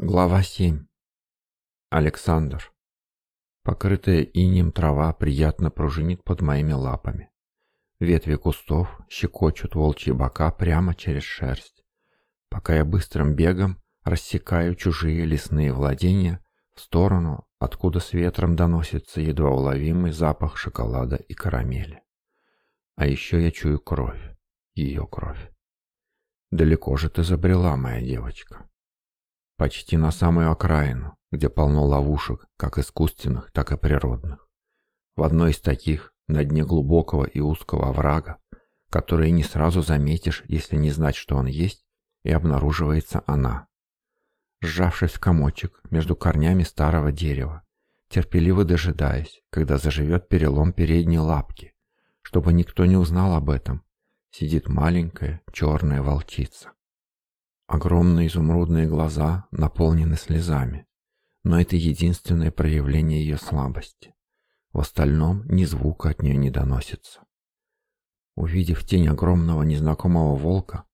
Глава 7. Александр. Покрытая инем трава приятно пружинит под моими лапами. Ветви кустов щекочут волчьи бока прямо через шерсть, пока я быстрым бегом рассекаю чужие лесные владения в сторону, откуда с ветром доносится едва уловимый запах шоколада и карамели. А еще я чую кровь, ее кровь. Далеко же ты забрела, моя девочка почти на самую окраину, где полно ловушек, как искусственных, так и природных. В одной из таких, на дне глубокого и узкого оврага, который не сразу заметишь, если не знать, что он есть, и обнаруживается она. Сжавшись в комочек между корнями старого дерева, терпеливо дожидаясь, когда заживет перелом передней лапки, чтобы никто не узнал об этом, сидит маленькая черная волчица. Огромные изумрудные глаза наполнены слезами, но это единственное проявление ее слабости. В остальном ни звука от нее не доносится. Увидев тень огромного незнакомого волка,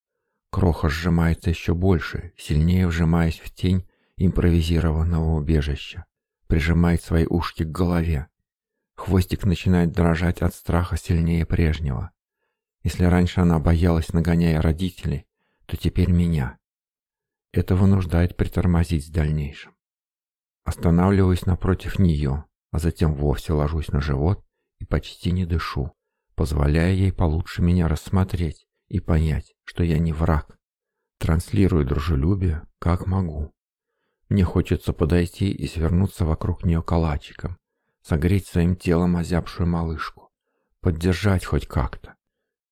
Кроха сжимается еще больше, сильнее вжимаясь в тень импровизированного убежища, прижимает свои ушки к голове. Хвостик начинает дрожать от страха сильнее прежнего. Если раньше она боялась, нагоняя родителей, то теперь меня. Это вынуждает притормозить в дальнейшем. Останавливаюсь напротив нее, а затем вовсе ложусь на живот и почти не дышу, позволяя ей получше меня рассмотреть и понять, что я не враг. Транслирую дружелюбие, как могу. Мне хочется подойти и свернуться вокруг нее калачиком, согреть своим телом озябшую малышку, поддержать хоть как-то.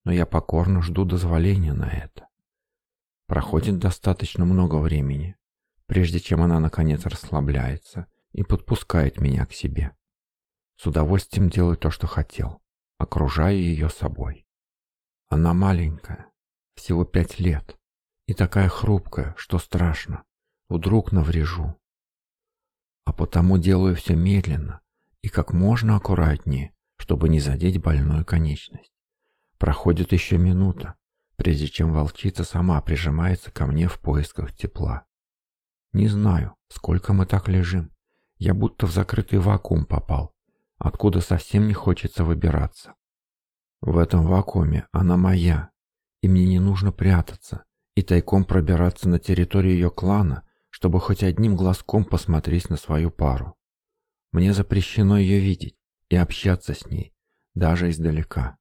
Но я покорно жду дозволения на это. Проходит достаточно много времени, прежде чем она наконец расслабляется и подпускает меня к себе. С удовольствием делаю то, что хотел, окружая ее собой. Она маленькая, всего пять лет, и такая хрупкая, что страшно, вдруг наврежу. А потому делаю все медленно и как можно аккуратнее, чтобы не задеть больную конечность. Проходит еще минута, прежде чем волчица сама прижимается ко мне в поисках тепла. Не знаю, сколько мы так лежим. Я будто в закрытый вакуум попал, откуда совсем не хочется выбираться. В этом вакууме она моя, и мне не нужно прятаться и тайком пробираться на территорию ее клана, чтобы хоть одним глазком посмотреть на свою пару. Мне запрещено ее видеть и общаться с ней, даже издалека.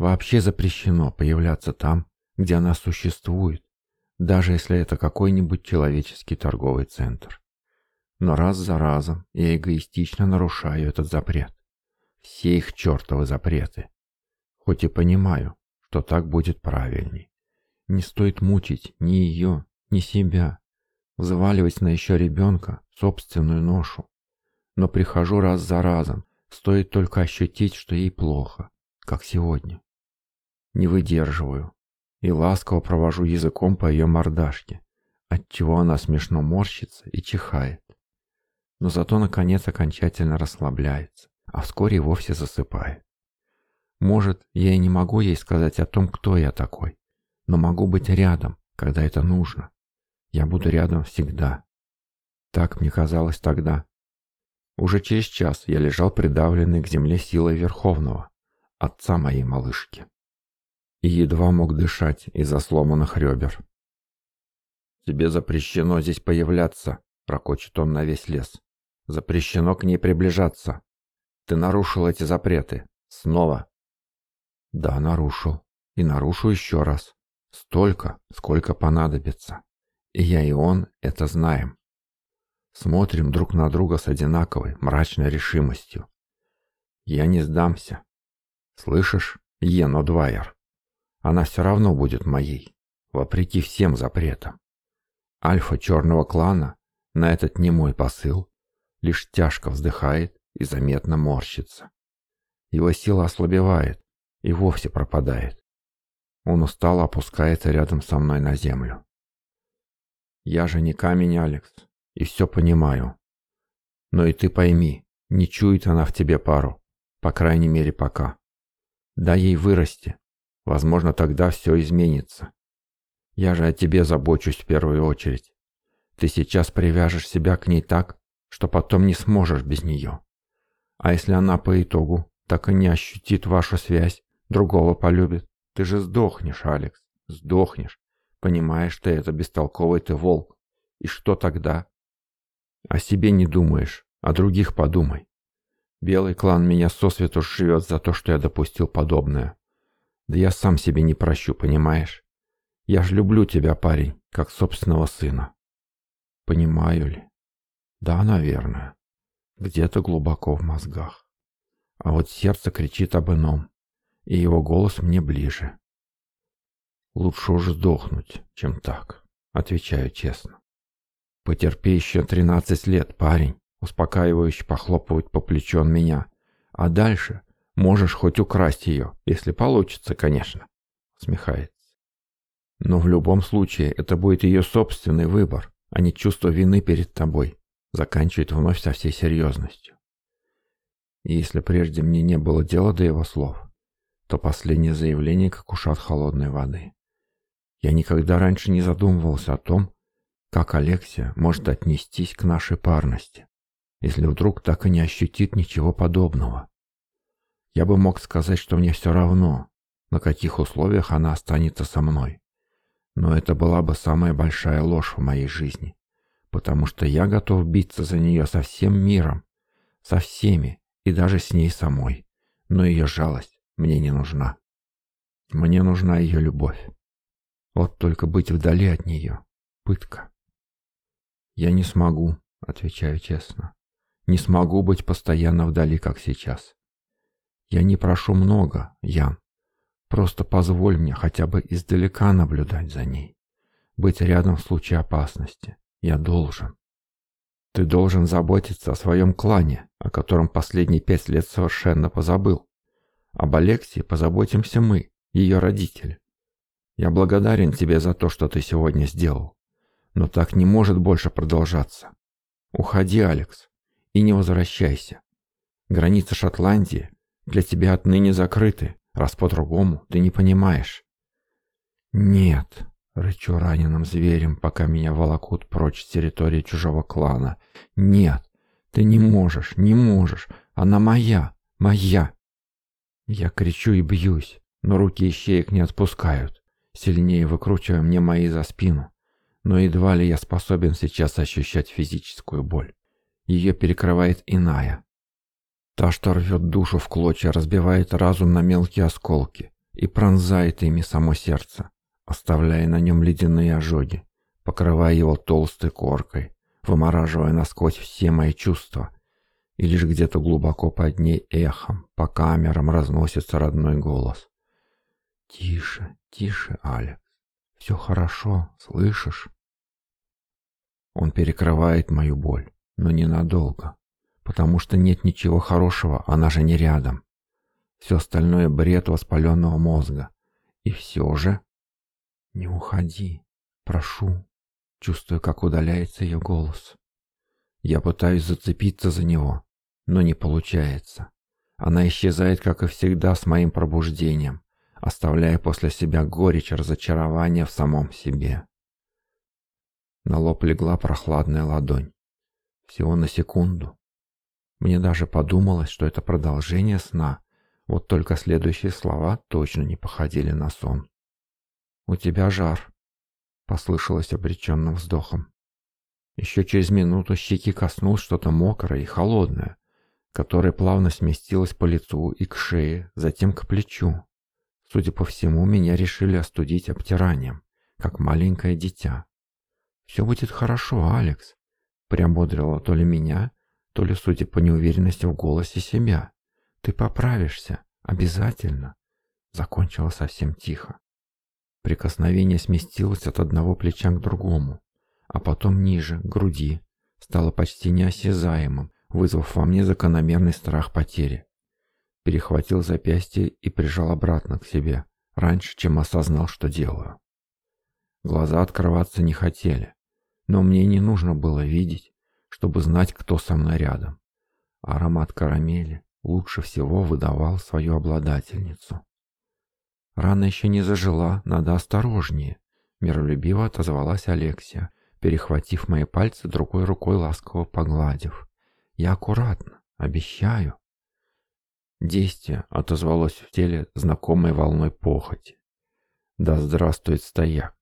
Вообще запрещено появляться там, где она существует, даже если это какой-нибудь человеческий торговый центр. Но раз за разом я эгоистично нарушаю этот запрет. Все их чертовы запреты. Хоть и понимаю, что так будет правильней. Не стоит мучить ни ее, ни себя. Заваливать на еще ребенка собственную ношу. Но прихожу раз за разом, стоит только ощутить, что ей плохо, как сегодня не выдерживаю и ласково провожу языком по ее мордашке, отчего она смешно морщится и чихает. Но зато, наконец, окончательно расслабляется, а вскоре и вовсе засыпает. Может, я и не могу ей сказать о том, кто я такой, но могу быть рядом, когда это нужно. Я буду рядом всегда. Так мне казалось тогда. Уже через час я лежал придавленный к земле силой Верховного, отца моей малышки и едва мог дышать из-за сломанных ребер. «Тебе запрещено здесь появляться», — ракочет он на весь лес. «Запрещено к ней приближаться. Ты нарушил эти запреты. Снова». «Да, нарушил. И нарушу еще раз. Столько, сколько понадобится. И я и он это знаем. Смотрим друг на друга с одинаковой, мрачной решимостью. Я не сдамся. Слышишь, Йено Двайер?» она все равно будет моей, вопреки всем запретам. Альфа черного клана на этот немой посыл лишь тяжко вздыхает и заметно морщится. Его сила ослабевает и вовсе пропадает. Он устало опускается рядом со мной на землю. Я же не камень, Алекс, и все понимаю. Но и ты пойми, не чует она в тебе пару, по крайней мере пока. Дай ей вырасти, Возможно, тогда все изменится. Я же о тебе забочусь в первую очередь. Ты сейчас привяжешь себя к ней так, что потом не сможешь без нее. А если она по итогу так и не ощутит вашу связь, другого полюбит, ты же сдохнешь, Алекс, сдохнешь. Понимаешь ты это, бестолковый ты волк. И что тогда? О себе не думаешь, о других подумай. Белый клан меня сосвету живет за то, что я допустил подобное. Да я сам себе не прощу, понимаешь? Я ж люблю тебя, парень, как собственного сына. Понимаю ли? Да, наверное. Где-то глубоко в мозгах. А вот сердце кричит об ином, и его голос мне ближе. Лучше уж сдохнуть, чем так, отвечаю честно. Потерпи еще тринадцать лет, парень, успокаивающе похлопывать по плечу он меня. А дальше Можешь хоть украсть ее, если получится, конечно. Смехается. Но в любом случае это будет ее собственный выбор, а не чувство вины перед тобой. Заканчивает вновь со всей серьезностью. И если прежде мне не было дела до его слов, то последнее заявление как ушат холодной воды. Я никогда раньше не задумывался о том, как Алексия может отнестись к нашей парности, если вдруг так и не ощутит ничего подобного. Я бы мог сказать, что мне все равно, на каких условиях она останется со мной. Но это была бы самая большая ложь в моей жизни, потому что я готов биться за нее со всем миром, со всеми и даже с ней самой. Но ее жалость мне не нужна. Мне нужна ее любовь. Вот только быть вдали от нее — пытка. «Я не смогу», — отвечаю честно. «Не смогу быть постоянно вдали, как сейчас. Я не прошу много, Ян. Просто позволь мне хотя бы издалека наблюдать за ней. Быть рядом в случае опасности. Я должен. Ты должен заботиться о своем клане, о котором последние пять лет совершенно позабыл. Об Алексии позаботимся мы, ее родители. Я благодарен тебе за то, что ты сегодня сделал. Но так не может больше продолжаться. Уходи, Алекс, и не возвращайся. Граница Шотландии для тебя отныне закрыты, раз по-другому ты не понимаешь». «Нет», — рычу раненым зверем, пока меня волокут прочь с территории чужого клана. «Нет, ты не можешь, не можешь, она моя, моя». Я кричу и бьюсь, но руки ищеек не отпускают, сильнее выкручивая мне мои за спину. Но едва ли я способен сейчас ощущать физическую боль. Ее перекрывает иная, Та, что рвет душу в клочья, разбивает разум на мелкие осколки и пронзает ими само сердце, оставляя на нем ледяные ожоги, покрывая его толстой коркой, вымораживая насквозь все мои чувства. И лишь где-то глубоко под ней эхом, по камерам разносится родной голос. «Тише, тише, Аля. Все хорошо, слышишь?» Он перекрывает мою боль, но ненадолго потому что нет ничего хорошего, она же не рядом. Все остальное — бред воспаленного мозга. И все же... «Не уходи, прошу», Чувствую, как удаляется ее голос. Я пытаюсь зацепиться за него, но не получается. Она исчезает, как и всегда, с моим пробуждением, оставляя после себя горечь разочарования в самом себе. На лоб легла прохладная ладонь. Всего на секунду, мне даже подумалось, что это продолжение сна, вот только следующие слова точно не походили на сон. «У тебя жар», — послышалось обреченным вздохом. Еще через минуту щеки коснулось что-то мокрое и холодное, которое плавно сместилось по лицу и к шее, затем к плечу. Судя по всему, меня решили остудить обтиранием, как маленькое дитя. «Все будет хорошо, Алекс», — приободрила то ли меня, то ли, судя по неуверенности в голосе себя. «Ты поправишься. Обязательно!» Закончила совсем тихо. Прикосновение сместилось от одного плеча к другому, а потом ниже, к груди, стало почти неосязаемым, вызвав во мне закономерный страх потери. Перехватил запястье и прижал обратно к себе, раньше, чем осознал, что делаю. Глаза открываться не хотели, но мне не нужно было видеть, чтобы знать, кто со мной рядом. Аромат карамели лучше всего выдавал свою обладательницу. «Рана еще не зажила, надо осторожнее», — миролюбиво отозвалась Алексия, перехватив мои пальцы другой рукой ласково погладив. «Я аккуратно, обещаю». Действие отозвалось в теле знакомой волной похоти. «Да здравствует стояк!»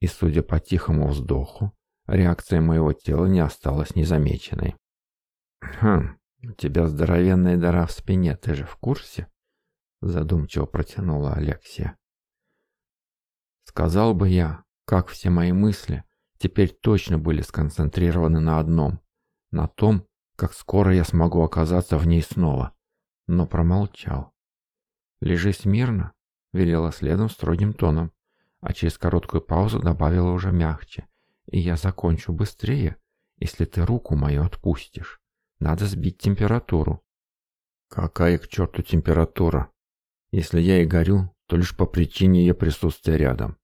И, судя по тихому вздоху, Реакция моего тела не осталась незамеченной. «Хм, у тебя здоровенная дыра в спине, ты же в курсе?» Задумчиво протянула Алексия. Сказал бы я, как все мои мысли теперь точно были сконцентрированы на одном, на том, как скоро я смогу оказаться в ней снова, но промолчал. «Лежи смирно», — велела следом строгим тоном, а через короткую паузу добавила уже мягче, и я закончу быстрее, если ты руку мою отпустишь. Надо сбить температуру». «Какая к черту температура? Если я и горю, то лишь по причине ее присутствия рядом.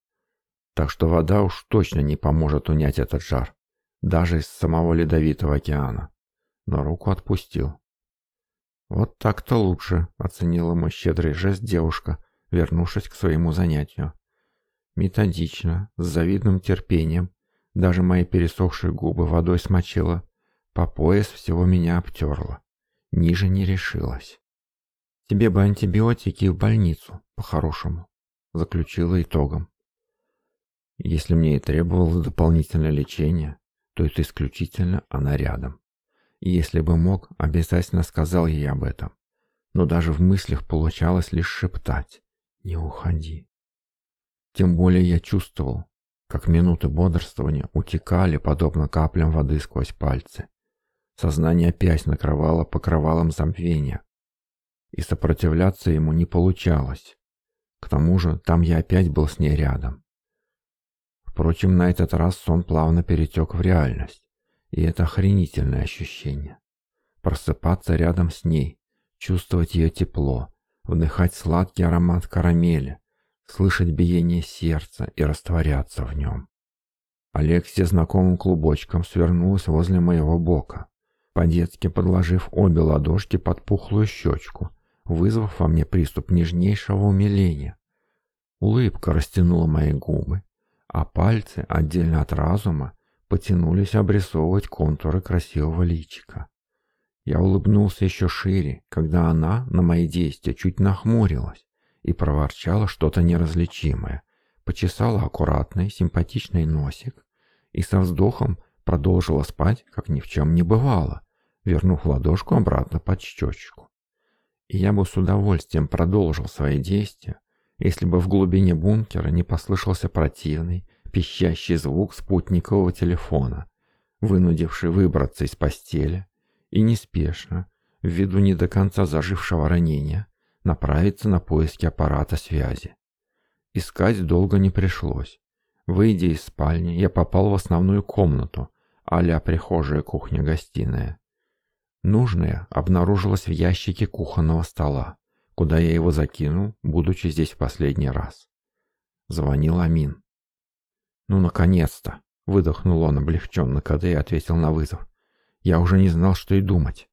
Так что вода уж точно не поможет унять этот жар, даже из самого ледовитого океана. Но руку отпустил. «Вот так-то лучше», — оценила мой щедрый жест девушка, вернувшись к своему занятию. Методично, с завидным терпением, даже мои пересохшие губы водой смочила. По пояс всего меня обтерла. Ниже не решилась. «Тебе бы антибиотики в больницу, по-хорошему», — заключила итогом. «Если мне и требовалось дополнительное лечение, то это исключительно она рядом. И если бы мог, обязательно сказал ей об этом. Но даже в мыслях получалось лишь шептать «Не уходи». Тем более я чувствовал, как минуты бодрствования утекали, подобно каплям воды сквозь пальцы. Сознание опять накрывало покрывалом забвения, и сопротивляться ему не получалось. К тому же там я опять был с ней рядом. Впрочем, на этот раз сон плавно перетек в реальность, и это охренительное ощущение. Просыпаться рядом с ней, чувствовать ее тепло, вдыхать сладкий аромат карамели, слышать биение сердца и растворяться в нем. Алексия знакомым клубочком свернулась возле моего бока, по-детски подложив обе ладошки под пухлую щечку, вызвав во мне приступ нежнейшего умиления. Улыбка растянула мои губы, а пальцы, отдельно от разума, потянулись обрисовывать контуры красивого личика. Я улыбнулся еще шире, когда она на мои действия чуть нахмурилась, и проворчала что-то неразличимое, почесала аккуратный, симпатичный носик и со вздохом продолжила спать, как ни в чем не бывало, вернув ладошку обратно под щечку. И я бы с удовольствием продолжил свои действия, если бы в глубине бункера не послышался противный, пищащий звук спутникового телефона, вынудивший выбраться из постели и неспешно, ввиду не до конца зажившего ранения, направиться на поиски аппарата связи. Искать долго не пришлось. Выйдя из спальни, я попал в основную комнату, а-ля прихожая кухня-гостиная. Нужное обнаружилось в ящике кухонного стола, куда я его закинул, будучи здесь в последний раз. Звонил Амин. «Ну, наконец-то!» — выдохнул он облегченно, когда я ответил на вызов. «Я уже не знал, что и думать».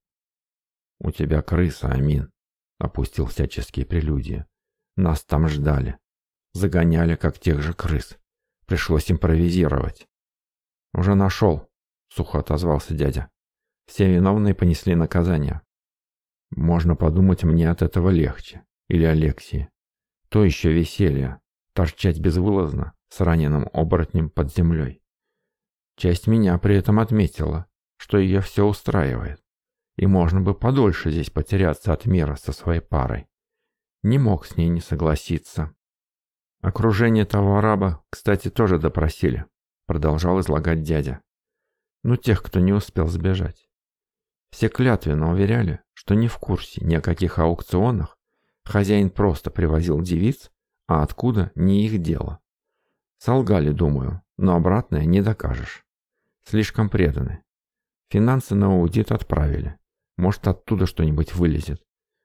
«У тебя крыса, Амин», Опустил всяческие прелюдии. Нас там ждали. Загоняли, как тех же крыс. Пришлось импровизировать. «Уже нашел», — сухо отозвался дядя. «Все виновные понесли наказание». «Можно подумать, мне от этого легче. Или Алексии. То еще веселье. Торчать безвылазно с раненым оборотнем под землей. Часть меня при этом отметила, что ее все устраивает и можно бы подольше здесь потеряться от мира со своей парой. Не мог с ней не согласиться. Окружение того араба, кстати, тоже допросили, продолжал излагать дядя. Ну, тех, кто не успел сбежать. Все клятвенно уверяли, что не в курсе ни о каких аукционах, хозяин просто привозил девиц, а откуда – не их дело. Солгали, думаю, но обратное не докажешь. Слишком преданы. Финансы на аудит отправили. Может, оттуда что-нибудь вылезет.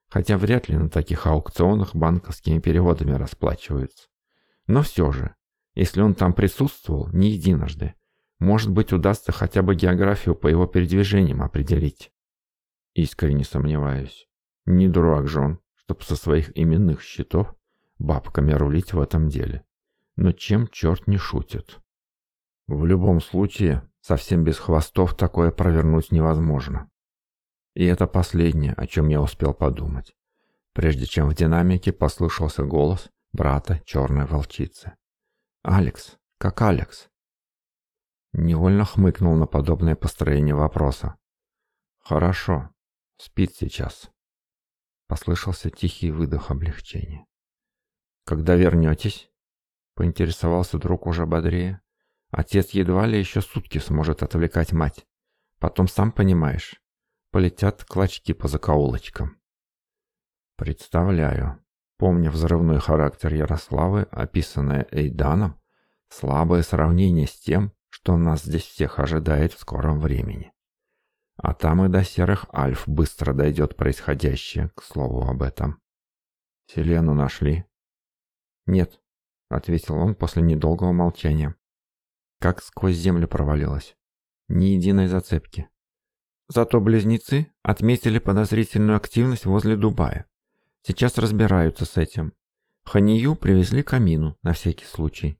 Хотя вряд ли на таких аукционах банковскими переводами расплачиваются. Но все же, если он там присутствовал не единожды, может быть, удастся хотя бы географию по его передвижениям определить. Искренне сомневаюсь. Не дурак же он, чтоб со своих именных счетов бабками рулить в этом деле. Но чем черт не шутит? В любом случае, совсем без хвостов такое провернуть невозможно. И это последнее, о чем я успел подумать, прежде чем в динамике послышался голос брата черной волчицы. «Алекс, как Алекс?» Невольно хмыкнул на подобное построение вопроса. «Хорошо, спит сейчас». Послышался тихий выдох облегчения. «Когда вернетесь?» Поинтересовался друг уже бодрее. «Отец едва ли еще сутки сможет отвлекать мать. Потом сам понимаешь, полетят клочки по закоулочкам. Представляю, помня взрывной характер Ярославы, описанное Эйданом, слабое сравнение с тем, что нас здесь всех ожидает в скором времени. А там и до серых альф быстро дойдет происходящее, к слову об этом. Селену нашли? Нет, — ответил он после недолгого молчания. Как сквозь землю провалилась. Ни единой зацепки. Зато близнецы отметили подозрительную активность возле Дубая. Сейчас разбираются с этим. Ханию привезли к камину на всякий случай.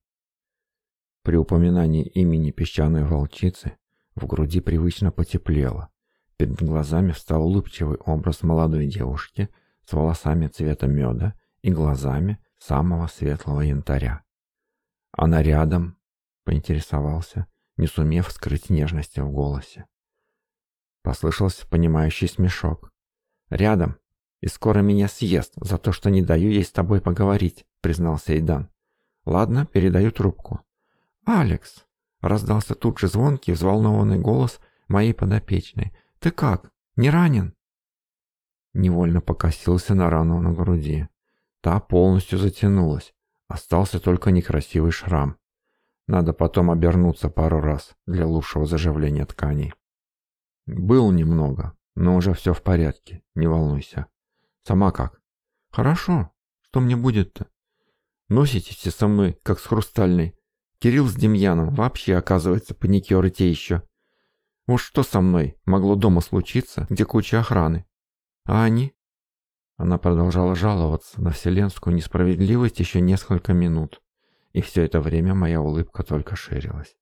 При упоминании имени песчаной волчицы в груди привычно потеплело. Перед глазами встал улыбчивый образ молодой девушки с волосами цвета меда и глазами самого светлого янтаря. «Она рядом?» — поинтересовался, не сумев скрыть нежности в голосе. Послышался понимающий смешок. «Рядом. И скоро меня съест за то, что не даю ей с тобой поговорить», признался Эйдан. «Ладно, передаю трубку». «Алекс!» Раздался тут же звонкий, взволнованный голос моей подопечной. «Ты как? Не ранен?» Невольно покосился на рану на груди. Та полностью затянулась. Остался только некрасивый шрам. Надо потом обернуться пару раз для лучшего заживления тканей. «Был немного, но уже все в порядке, не волнуйся. Сама как?» «Хорошо. Что мне будет-то?» «Носитесь все со мной, как с хрустальной. Кирилл с Демьяном вообще, оказывается, паникеры те еще. Вот что со мной могло дома случиться, где куча охраны? А они?» Она продолжала жаловаться на вселенскую несправедливость еще несколько минут, и все это время моя улыбка только ширилась.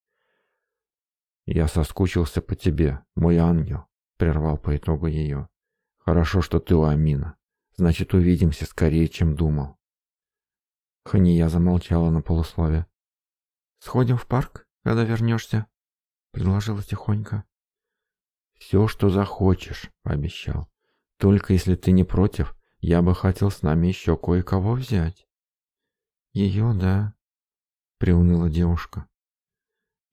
«Я соскучился по тебе, мой ангел», — прервал по итогу ее. «Хорошо, что ты у Амина. Значит, увидимся скорее, чем думал». Хания замолчала на полуслове. «Сходим в парк, когда вернешься?» — предложила тихонько. «Все, что захочешь», — пообещал. «Только если ты не против, я бы хотел с нами еще кое-кого взять». «Ее, да», — приуныла девушка.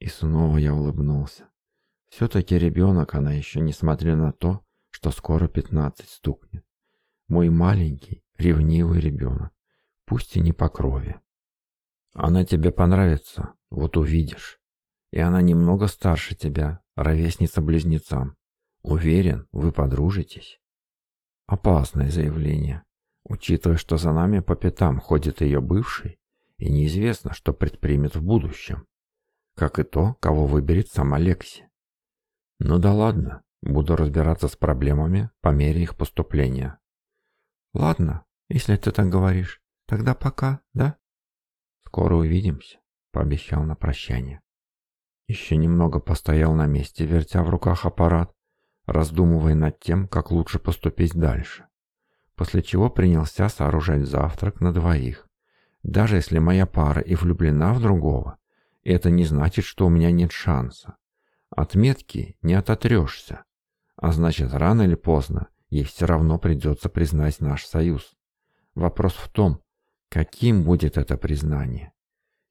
И снова я улыбнулся. Все-таки ребенок она еще, несмотря на то, что скоро пятнадцать стукнет. Мой маленький, ревнивый ребенок, пусть и не по крови. Она тебе понравится, вот увидишь. И она немного старше тебя, ровесница близнецам. Уверен, вы подружитесь. Опасное заявление, учитывая, что за нами по пятам ходит ее бывший, и неизвестно, что предпримет в будущем как и то, кого выберет сам Алексей. Ну да ладно, буду разбираться с проблемами по мере их поступления. Ладно, если ты так говоришь, тогда пока, да? Скоро увидимся, пообещал на прощание. Еще немного постоял на месте, вертя в руках аппарат, раздумывая над тем, как лучше поступить дальше. После чего принялся сооружать завтрак на двоих. Даже если моя пара и влюблена в другого, это не значит, что у меня нет шанса. От метки не ототрешься. А значит, рано или поздно ей все равно придется признать наш союз. Вопрос в том, каким будет это признание.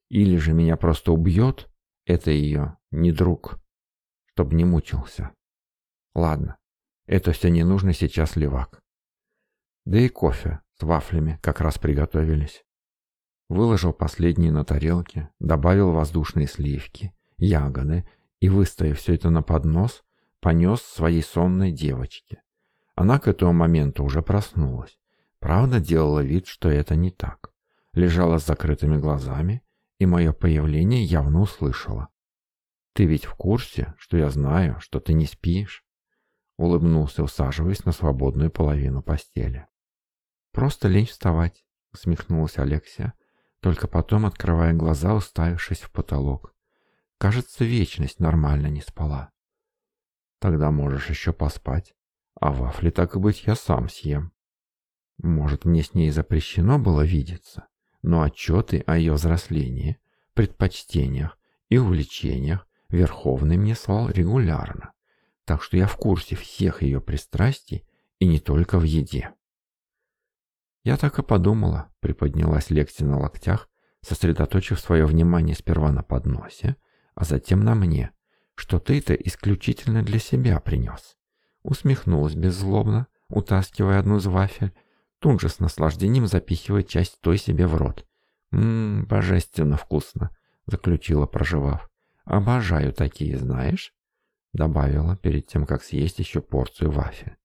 Или же меня просто убьет, это ее не друг, чтобы не мучился. Ладно, это все не нужно сейчас, левак. Да и кофе с вафлями как раз приготовились выложил последние на тарелке, добавил воздушные сливки, ягоды и, выставив все это на поднос, понес своей сонной девочке. Она к этому моменту уже проснулась. Правда, делала вид, что это не так. Лежала с закрытыми глазами и мое появление явно услышала. «Ты ведь в курсе, что я знаю, что ты не спишь?» Улыбнулся, усаживаясь на свободную половину постели. «Просто лень вставать», — усмехнулась Алексия, только потом открывая глаза, уставившись в потолок. Кажется, вечность нормально не спала. Тогда можешь еще поспать. А вафли, так и быть, я сам съем. Может, мне с ней запрещено было видеться, но отчеты о ее взрослении, предпочтениях и увлечениях Верховный мне слал регулярно, так что я в курсе всех ее пристрастий и не только в еде. Я так и подумала, приподнялась Лекси на локтях, сосредоточив свое внимание сперва на подносе, а затем на мне, что ты это исключительно для себя принес. Усмехнулась беззлобно, утаскивая одну из вафель, тут же с наслаждением запихивая часть той себе в рот. «Ммм, божественно вкусно», — заключила, проживав. «Обожаю такие, знаешь?» — добавила перед тем, как съесть еще порцию вафель.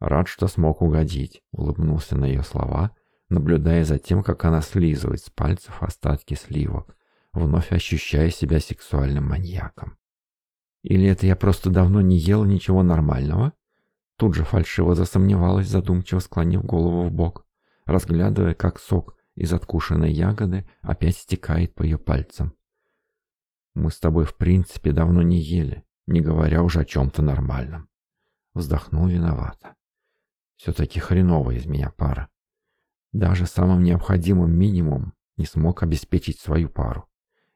Рад, что смог угодить, улыбнулся на ее слова, наблюдая за тем, как она слизывает с пальцев остатки сливок, вновь ощущая себя сексуальным маньяком. Или это я просто давно не ел ничего нормального? Тут же фальшиво засомневалась, задумчиво склонив голову в бок, разглядывая, как сок из откушенной ягоды опять стекает по ее пальцам. «Мы с тобой, в принципе, давно не ели, не говоря уже о чем-то нормальном». Вздохнул виновато. Все-таки хреновая из меня пара. Даже самым необходимым минимум не смог обеспечить свою пару.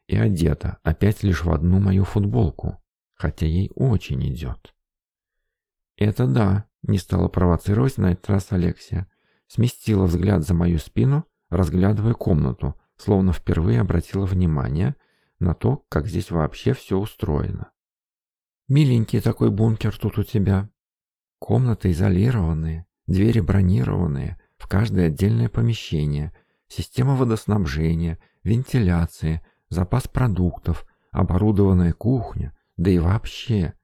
И одета опять лишь в одну мою футболку, хотя ей очень идет. Это да, не стала провоцировать на этот раз Алексия. Сместила взгляд за мою спину, разглядывая комнату, словно впервые обратила внимание на то, как здесь вообще все устроено. «Миленький такой бункер тут у тебя», Комнаты изолированные, Двери бронированные, в каждое отдельное помещение, система водоснабжения, вентиляции, запас продуктов, оборудованная кухня, да и вообще.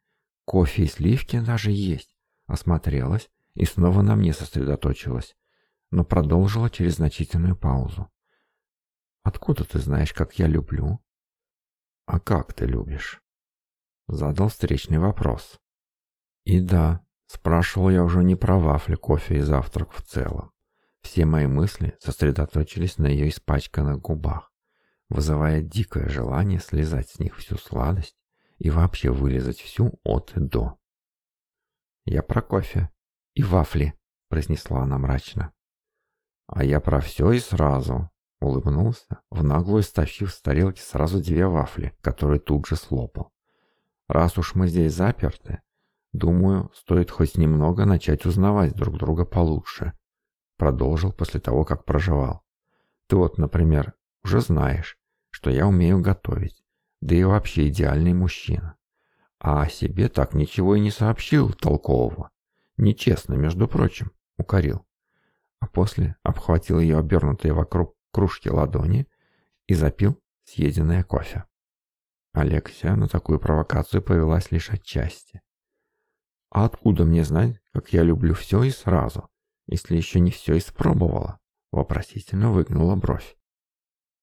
Кофе и сливки даже есть. Осмотрелась и снова на мне сосредоточилась, но продолжила через значительную паузу. «Откуда ты знаешь, как я люблю?» «А как ты любишь?» Задал встречный вопрос. «И да, Спрашивал я уже не про вафли, кофе и завтрак в целом. Все мои мысли сосредоточились на ее испачканных губах, вызывая дикое желание слезать с них всю сладость и вообще вылезать всю от и до. «Я про кофе и вафли», — произнесла она мрачно. «А я про все и сразу», — улыбнулся, в наглую стащив с тарелки сразу две вафли, которые тут же слопал. «Раз уж мы здесь заперты, Думаю, стоит хоть немного начать узнавать друг друга получше. Продолжил после того, как проживал. Ты вот, например, уже знаешь, что я умею готовить, да и вообще идеальный мужчина. А о себе так ничего и не сообщил толкового. Нечестно, между прочим, укорил. А после обхватил ее обернутые вокруг кружки ладони и запил съеденное кофе. Алексия на такую провокацию повелась лишь отчасти. А откуда мне знать, как я люблю все и сразу, если еще не все испробовала?» Вопросительно выгнула бровь.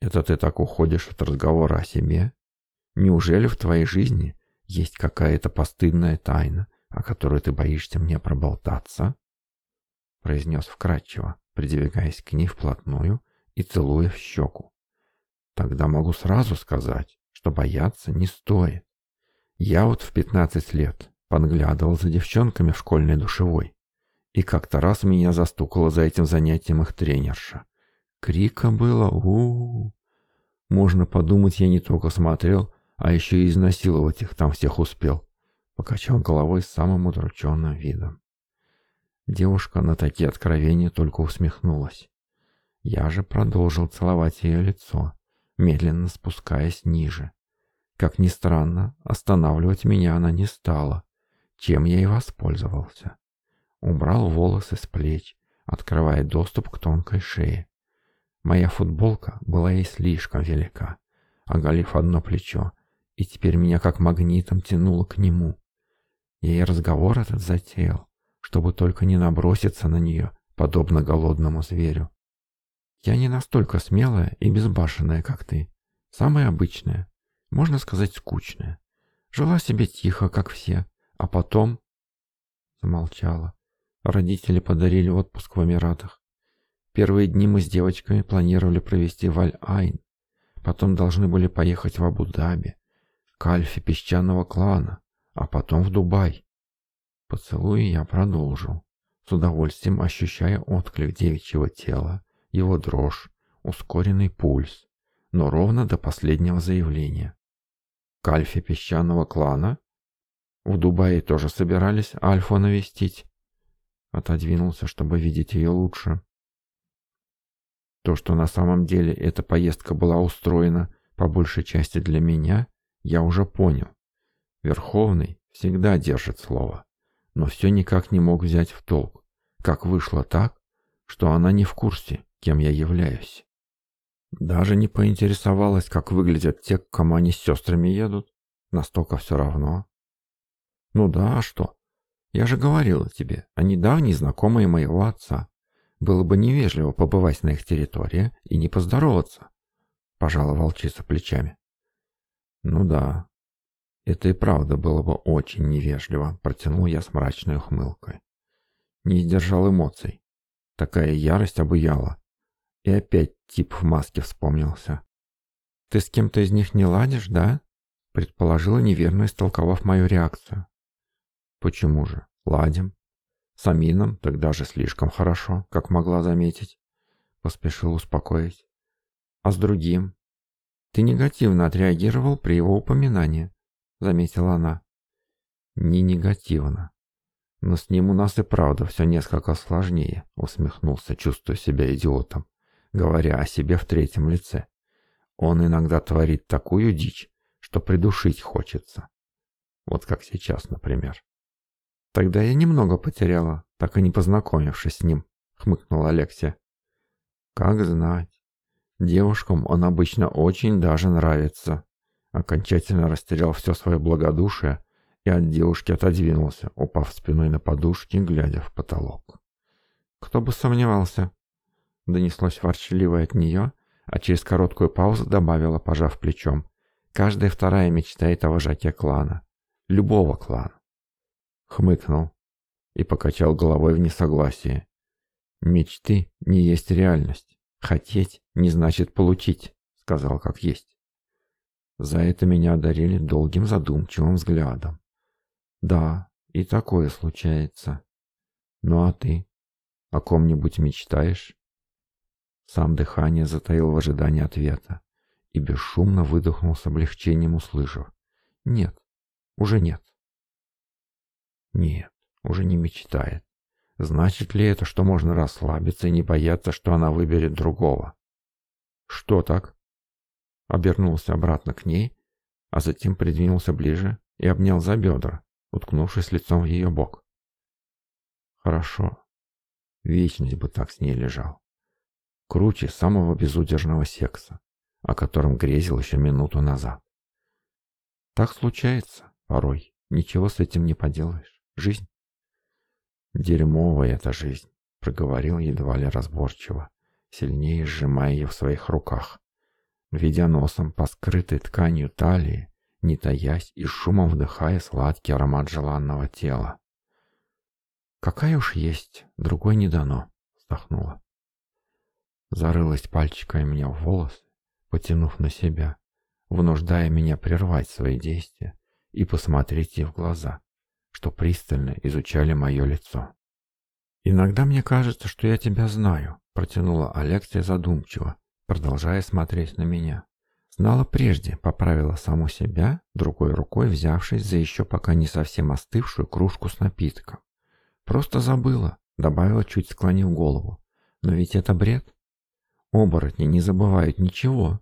«Это ты так уходишь от разговора о себе? Неужели в твоей жизни есть какая-то постыдная тайна, о которой ты боишься мне проболтаться?» Произнес вкратчиво, придвигаясь к ней вплотную и целуя в щеку. «Тогда могу сразу сказать, что бояться не стоит. Я вот в пятнадцать лет Подглядывал за девчонками в школьной душевой. И как-то раз меня застукала за этим занятием их тренерша. Крика было у, -у, -у. Можно подумать, я не только смотрел, а еще и изнасиловать их там всех успел. Покачал головой с самым удрученным видом. Девушка на такие откровения только усмехнулась. Я же продолжил целовать ее лицо, медленно спускаясь ниже. Как ни странно, останавливать меня она не стала чем я и воспользовался. Убрал волосы с плеч, открывая доступ к тонкой шее. Моя футболка была ей слишком велика, оголив одно плечо, и теперь меня как магнитом тянуло к нему. Я и разговор этот затеял, чтобы только не наброситься на нее, подобно голодному зверю. Я не настолько смелая и безбашенная, как ты. Самая обычная, можно сказать, скучная. Жила себе тихо, как все, а потом...» Замолчала. Родители подарили отпуск в Эмиратах. Первые дни мы с девочками планировали провести в Аль-Айн. Потом должны были поехать в Абу-Даби, к Альфе песчаного клана, а потом в Дубай. Поцелуи я продолжил, с удовольствием ощущая отклик девичьего тела, его дрожь, ускоренный пульс, но ровно до последнего заявления. «К Альфе песчаного клана?» В Дубае тоже собирались Альфу навестить. Отодвинулся, чтобы видеть ее лучше. То, что на самом деле эта поездка была устроена по большей части для меня, я уже понял. Верховный всегда держит слово, но все никак не мог взять в толк. Как вышло так, что она не в курсе, кем я являюсь. Даже не поинтересовалась, как выглядят те, к кому они с сестрами едут. Настолько все равно. «Ну да, а что? Я же говорила тебе, они давние знакомые моего отца. Было бы невежливо побывать на их территории и не поздороваться», — пожала волчица плечами. «Ну да, это и правда было бы очень невежливо», — протянул я с мрачной ухмылкой. Не сдержал эмоций. Такая ярость обуяла. И опять тип в маске вспомнился. «Ты с кем-то из них не ладишь, да?» предположила неверно истолковав мою реакцию. Почему же? Ладим. С Амином тогда же слишком хорошо, как могла заметить. Поспешил успокоить. А с другим? Ты негативно отреагировал при его упоминании, заметила она. Не негативно. Но с ним у нас и правда все несколько сложнее, усмехнулся, чувствуя себя идиотом, говоря о себе в третьем лице. Он иногда творит такую дичь, что придушить хочется. Вот как сейчас, например. Тогда я немного потеряла, так и не познакомившись с ним, хмыкнула Алексия. Как знать. Девушкам он обычно очень даже нравится. Окончательно растерял все свое благодушие и от девушки отодвинулся, упав спиной на подушки, глядя в потолок. Кто бы сомневался. Донеслось ворчливое от нее, а через короткую паузу добавила, пожав плечом. Каждая вторая мечтает о вожаке клана. Любого клана хмыкнул и покачал головой в несогласии. «Мечты не есть реальность. Хотеть не значит получить», — сказал как есть. За это меня одарили долгим задумчивым взглядом. «Да, и такое случается. Ну а ты? О ком-нибудь мечтаешь?» Сам дыхание затаил в ожидании ответа и бесшумно выдохнул с облегчением, услышав. «Нет, уже нет». Нет, уже не мечтает. Значит ли это, что можно расслабиться и не бояться, что она выберет другого? Что так? Обернулся обратно к ней, а затем придвинулся ближе и обнял за бедра, уткнувшись лицом в ее бок. Хорошо. Вечность бы так с ней лежал. Круче самого безудержного секса, о котором грезил еще минуту назад. Так случается порой, ничего с этим не поделаешь. Жизнь? Дерьмовая эта жизнь, проговорил едва ли разборчиво, сильнее сжимая ее в своих руках, ведя носом по скрытой тканью талии, не таясь и шумом вдыхая сладкий аромат желанного тела. «Какая уж есть, другой не дано», — вздохнула. Зарылась пальчиками меня в волосы, потянув на себя, вынуждая меня прервать свои действия и посмотреть ей в глаза что пристально изучали мое лицо. «Иногда мне кажется, что я тебя знаю», — протянула Алексия задумчиво, продолжая смотреть на меня. Знала прежде, поправила саму себя, другой рукой взявшись за еще пока не совсем остывшую кружку с напитком. «Просто забыла», — добавила, чуть склонив голову. «Но ведь это бред. Оборотни не забывают ничего,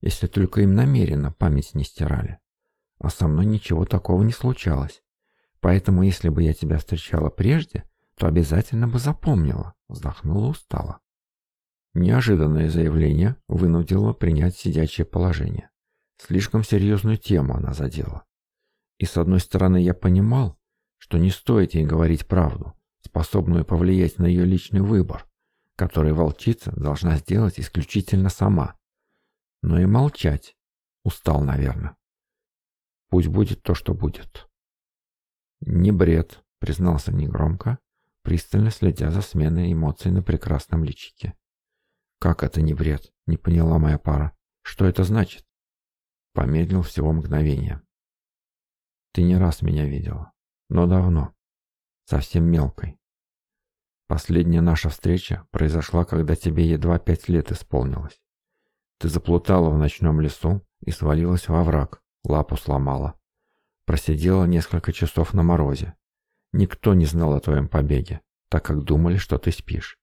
если только им намеренно память не стирали. А со мной ничего такого не случалось. Поэтому, если бы я тебя встречала прежде, то обязательно бы запомнила, вздохнула устало. Неожиданное заявление вынудило принять сидячее положение. Слишком серьезную тему она задела. И с одной стороны я понимал, что не стоит ей говорить правду, способную повлиять на ее личный выбор, который волчица должна сделать исключительно сама. Но и молчать. Устал, наверное. Пусть будет то, что будет. «Не бред», — признался негромко, пристально следя за сменой эмоций на прекрасном личике. «Как это не бред?» — не поняла моя пара. «Что это значит?» Помедлил всего мгновение. «Ты не раз меня видела, но давно, совсем мелкой. Последняя наша встреча произошла, когда тебе едва пять лет исполнилось. Ты заплутала в ночном лесу и свалилась во враг, лапу сломала, Просидела несколько часов на морозе. Никто не знал о твоем побеге, так как думали, что ты спишь.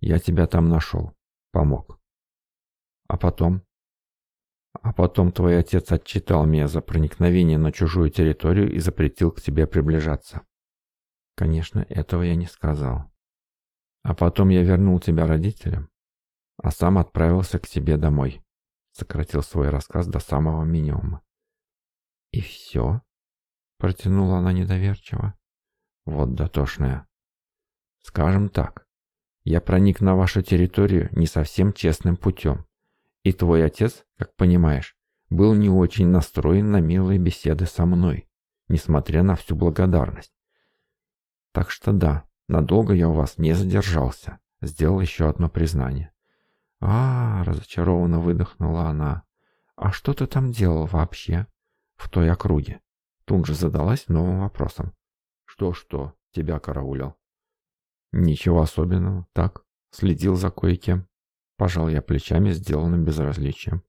Я тебя там нашел. Помог. А потом? А потом твой отец отчитал меня за проникновение на чужую территорию и запретил к тебе приближаться. Конечно, этого я не сказал. А потом я вернул тебя родителям, а сам отправился к тебе домой. Сократил свой рассказ до самого минимума. И все? Протянула она недоверчиво. Вот дотошная. Скажем так, я проник на вашу территорию не совсем честным путем. И твой отец, как понимаешь, был не очень настроен на милые беседы со мной, несмотря на всю благодарность. Так что да, надолго я у вас не задержался. Сделал еще одно признание. а, -а, -а разочарованно выдохнула она. «А что ты там делал вообще?» «В той округе». Тут же задалась новым вопросом. «Что-что? Тебя караулил?» «Ничего особенного, так. Следил за кое-кем». Пожал я плечами, сделанным безразличием.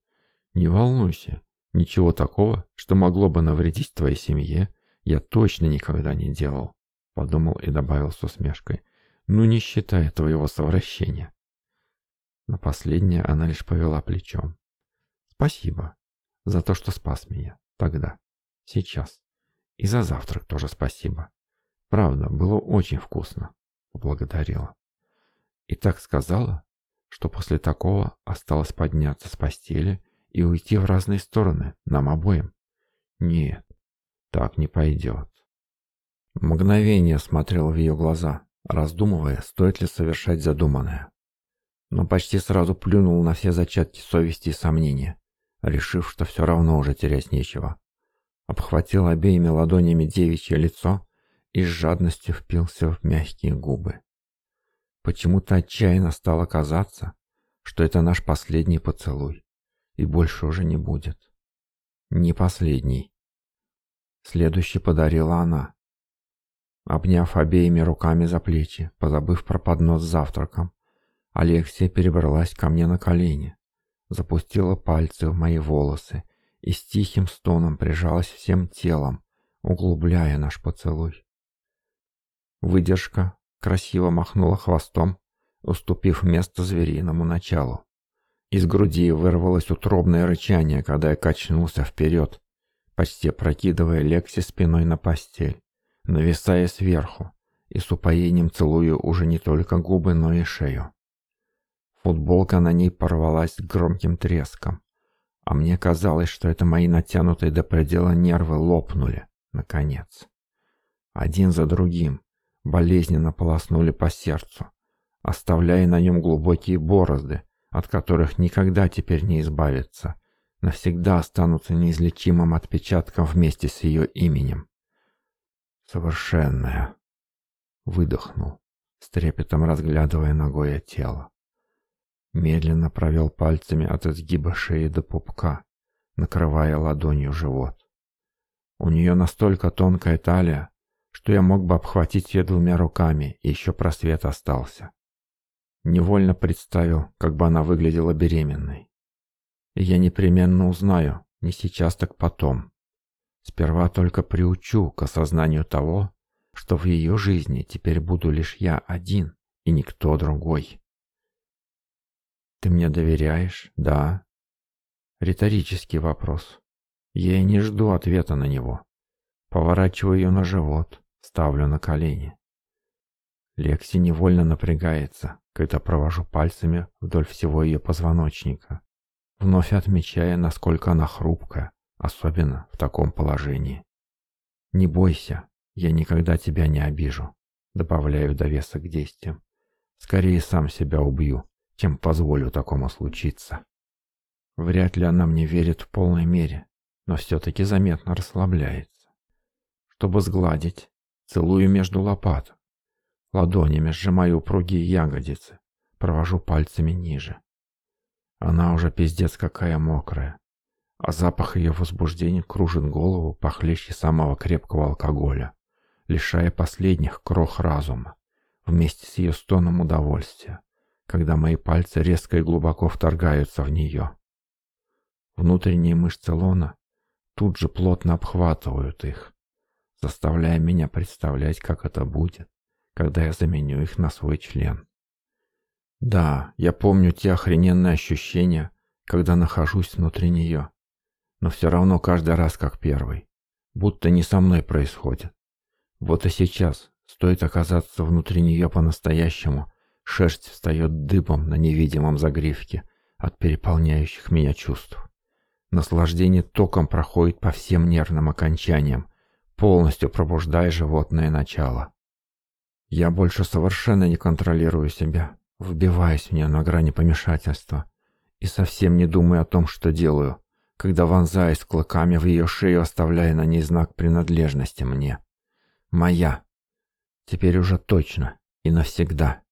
«Не волнуйся. Ничего такого, что могло бы навредить твоей семье, я точно никогда не делал», — подумал и добавил с усмешкой. «Ну, не считая твоего совращения». На последнее она лишь повела плечом. «Спасибо за то, что спас меня. Тогда. Сейчас». И за завтрак тоже спасибо. Правда, было очень вкусно. Поблагодарила. И так сказала, что после такого осталось подняться с постели и уйти в разные стороны, нам обоим. Нет, так не пойдет. Мгновение смотрел в ее глаза, раздумывая, стоит ли совершать задуманное. Но почти сразу плюнул на все зачатки совести и сомнения, решив, что все равно уже терять нечего обхватил обеими ладонями девичье лицо и с жадностью впился в мягкие губы. Почему-то отчаянно стало казаться, что это наш последний поцелуй, и больше уже не будет. Не последний. Следующий подарила она, обняв обеими руками за плечи, позабыв про поднос с завтраком. Алексия перебралась ко мне на колени, запустила пальцы в мои волосы и с тихим стоном прижалась всем телом, углубляя наш поцелуй. Выдержка красиво махнула хвостом, уступив место звериному началу. Из груди вырвалось утробное рычание, когда я качнулся вперед, почти прокидывая Лекси спиной на постель, нависая сверху и с упоением целую уже не только губы, но и шею. Футболка на ней порвалась громким треском, а мне казалось, что это мои натянутые до предела нервы лопнули, наконец. Один за другим болезненно полоснули по сердцу, оставляя на нем глубокие борозды, от которых никогда теперь не избавиться, навсегда останутся неизлечимым отпечатком вместе с ее именем. Совершенная. Выдохнул, с трепетом разглядывая ногое тело. Медленно провел пальцами от изгиба шеи до пупка, накрывая ладонью живот. У нее настолько тонкая талия, что я мог бы обхватить ее двумя руками, и еще просвет остался. Невольно представил, как бы она выглядела беременной. И я непременно узнаю, не сейчас, так потом. Сперва только приучу к осознанию того, что в ее жизни теперь буду лишь я один и никто другой. Ты мне доверяешь? Да. Риторический вопрос. Я и не жду ответа на него. Поворачиваю ее на живот, ставлю на колени. Лекси невольно напрягается, когда провожу пальцами вдоль всего ее позвоночника, вновь отмечая, насколько она хрупкая, особенно в таком положении. «Не бойся, я никогда тебя не обижу», — добавляю довесок к действиям. «Скорее сам себя убью, чем позволю такому случиться. Вряд ли она мне верит в полной мере, но все-таки заметно расслабляется. Чтобы сгладить, целую между лопат. Ладонями сжимаю упругие ягодицы, провожу пальцами ниже. Она уже пиздец какая мокрая, а запах ее возбуждения кружит голову похлеще самого крепкого алкоголя, лишая последних крох разума, вместе с ее стоном удовольствия когда мои пальцы резко и глубоко вторгаются в нее. Внутренние мышцы лона тут же плотно обхватывают их, заставляя меня представлять, как это будет, когда я заменю их на свой член. Да, я помню те охрененные ощущения, когда нахожусь внутри нее, но все равно каждый раз как первый, будто не со мной происходит. Вот и сейчас стоит оказаться внутри нее по-настоящему, Шерсть встает дыбом на невидимом загривке от переполняющих меня чувств. Наслаждение током проходит по всем нервным окончаниям, полностью пробуждая животное начало. Я больше совершенно не контролирую себя, вбиваясь в нее на грани помешательства и совсем не думаю о том, что делаю, когда вонзаюсь клыками в ее шею, оставляя на ней знак принадлежности мне. Моя. Теперь уже точно и навсегда.